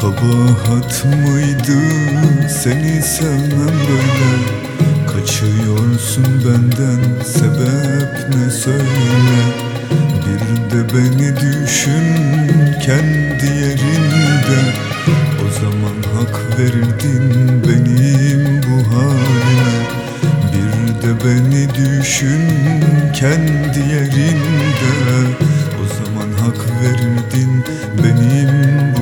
Kabahat mıydı? Seni sevmem böyle. Kaçıyorsun benden sebep ne söyle? Bir de beni düşün kendi yerinde. O zaman hak verirdin benim bu haline Bir de beni düşün kendi yerinde. O zaman hak verirdin benim bu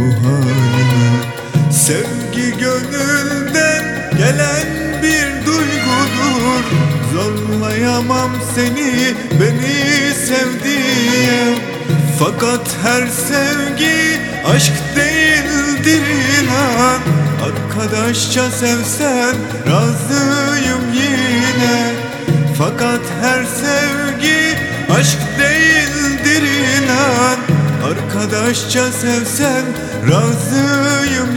Sevgi gönülden gelen bir duygudur. Zorlayamam seni beni sevdiye Fakat her sevgi aşk değildir inan. Arkadaşça sevsen razıyım yine. Fakat her sevgi aşk değildir inan. Arkadaşça sevsen razıyım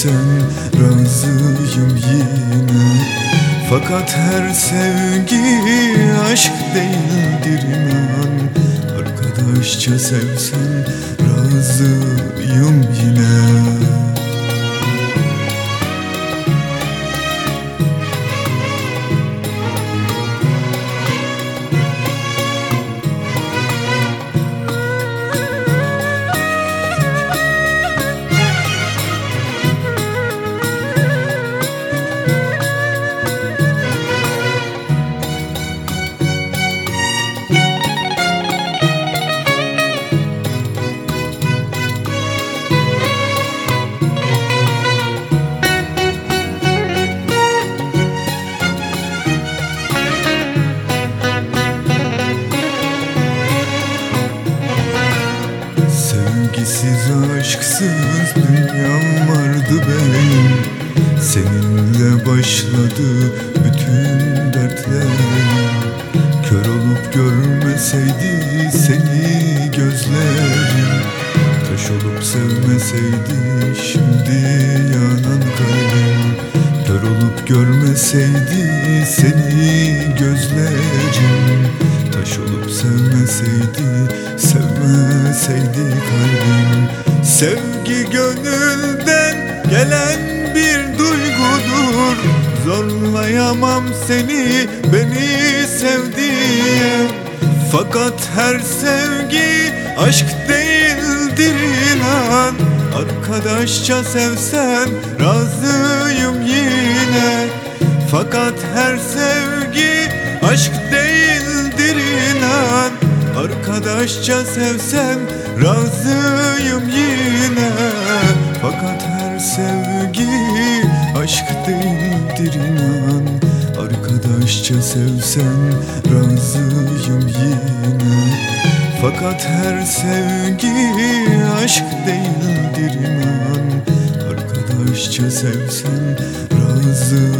Sevsen razıyım yine. Fakat her sevgi aşk değildir inan. Arkadaşça sevsen razıyım yine Sevgisiz aşksız dünyam vardı benim. Seninle başladı bütün dertlerim. Kör olup görmeseydi seni gözlerim. Taş olup sevmeseydi şimdi yanan kalbim Kör olup görmeseydi seni gözlerim. Taş olup sevmeseydi, sevmeseydi kalbim. Sevgi gönülden gelen bir duygudur. Zorlayamam seni, beni sevdiye Fakat her sevgi aşk değildir inan Arkadaşça sevsen razıyım yine. Fakat her sevgi aşk değildir inan. Arkadaşça sevsen razıyım yine. Fakat her sevgi aşk değildir inan. Arkadaşça sevsen razıyım yine Fakat her sevgi aşk değildir inan. Arkadaşça sevsen yine